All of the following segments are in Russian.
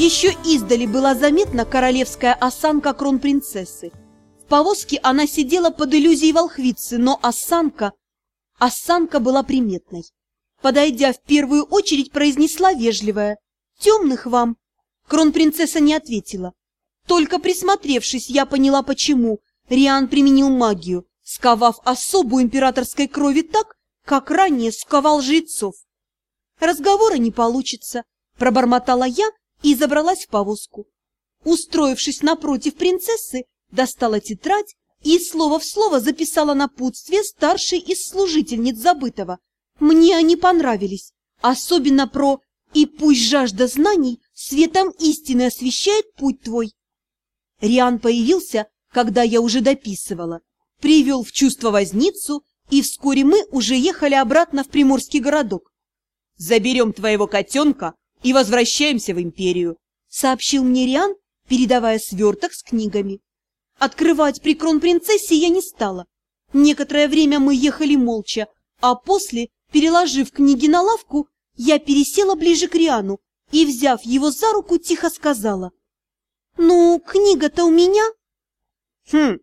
Еще издали была заметна королевская осанка кронпринцессы. В повозке она сидела под иллюзией волхвицы, но осанка... Осанка была приметной. Подойдя в первую очередь, произнесла вежливая. «Темных вам!» Кронпринцесса не ответила. Только присмотревшись, я поняла, почему. Риан применил магию, сковав особу императорской крови так, как ранее сковал жрецов. Разговора не получится, пробормотала я и забралась в повозку. Устроившись напротив принцессы, достала тетрадь и слово в слово записала напутствие старшей из служительниц забытого. Мне они понравились, особенно про «И пусть жажда знаний светом истины освещает путь твой». Риан появился, когда я уже дописывала, привел в чувство возницу, и вскоре мы уже ехали обратно в приморский городок. «Заберем твоего котенка и возвращаемся в империю», сообщил мне Риан, передавая сверток с книгами. Открывать при кронпринцессе я не стала. Некоторое время мы ехали молча, а после, переложив книги на лавку, я пересела ближе к Риану и, взяв его за руку, тихо сказала. «Ну, книга-то у меня?» «Хм!»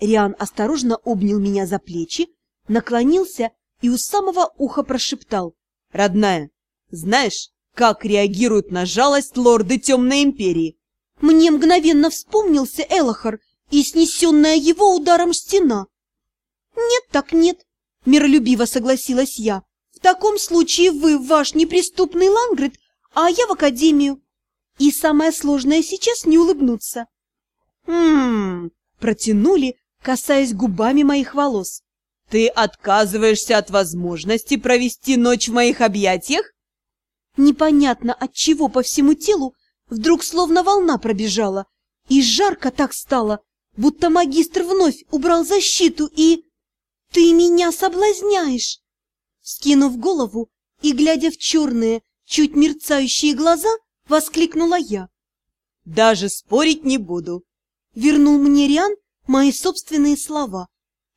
Риан осторожно обнял меня за плечи, наклонился и у самого уха прошептал. «Родная, знаешь, как реагируют на жалость лорды Темной Империи?» Мне мгновенно вспомнился Элохар и снесенная его ударом стена. «Нет так нет», — миролюбиво согласилась я. «В таком случае вы ваш неприступный Лангрид, а я в академию. И самое сложное сейчас не улыбнуться». «Хм...» — протянули, касаясь губами моих волос. «Ты отказываешься от возможности провести ночь в моих объятиях?» Непонятно от чего по всему телу вдруг словно волна пробежала, и жарко так стало, будто магистр вновь убрал защиту и... «Ты меня соблазняешь!» Скинув голову и глядя в черные, чуть мерцающие глаза, воскликнула я. «Даже спорить не буду!» Вернул мне Риан мои собственные слова.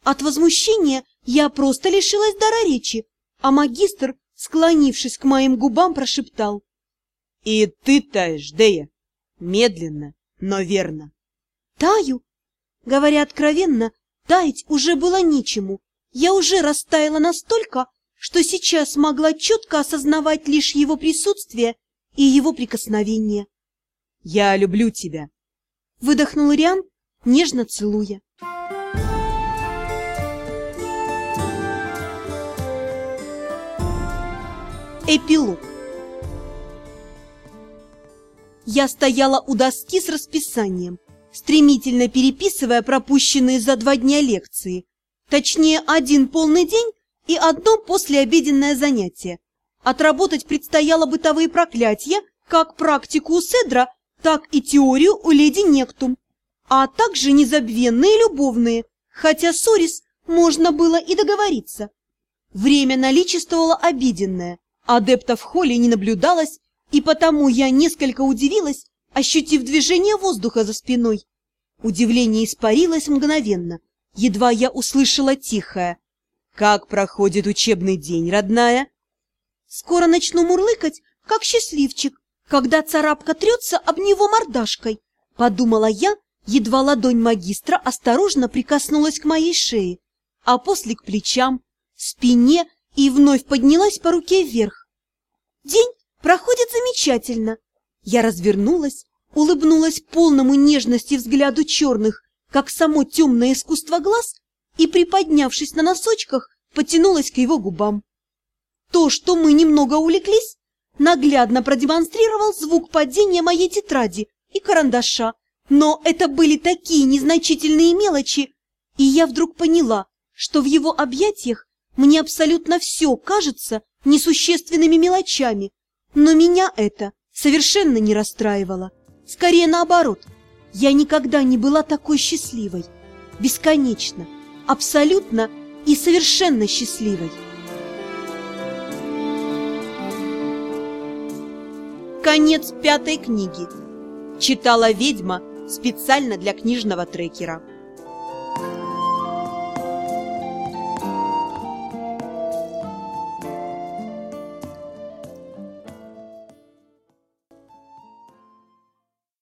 От возмущения я просто лишилась дара речи, а магистр, склонившись к моим губам, прошептал. «И ты таешь, Дея, медленно, но верно». «Таю?» Говоря откровенно, таять уже было нечему. Я уже растаяла настолько, что сейчас могла четко осознавать лишь его присутствие и его прикосновение. «Я люблю тебя», — выдохнул Риан, нежно целуя. Эпилог Я стояла у доски с расписанием, стремительно переписывая пропущенные за два дня лекции. Точнее, один полный день и одно послеобеденное занятие. Отработать предстояло бытовые проклятия, как практику у Седра, так и теорию у леди Нектум, а также незабвенные любовные, хотя с Орис можно было и договориться. Время наличествовало обиденное, адептов в холле не наблюдалось, и потому я несколько удивилась, ощутив движение воздуха за спиной. Удивление испарилось мгновенно, едва я услышала тихое. «Как проходит учебный день, родная?» «Скоро начну мурлыкать, как счастливчик, когда царапка трется об него мордашкой», — подумала я, едва ладонь магистра осторожно прикоснулась к моей шее, а после к плечам, спине и вновь поднялась по руке вверх. День проходит замечательно. Я развернулась, улыбнулась полному нежности взгляду черных, как само темное искусство глаз, и, приподнявшись на носочках, потянулась к его губам. То, что мы немного увлеклись, наглядно продемонстрировал звук падения моей тетради и карандаша, но это были такие незначительные мелочи, и я вдруг поняла, что в его объятиях мне абсолютно все кажется несущественными мелочами, но меня это совершенно не расстраивало. Скорее наоборот, я никогда не была такой счастливой. Бесконечно, абсолютно и совершенно счастливой. Конец пятой книги. Читала ведьма специально для книжного трекера.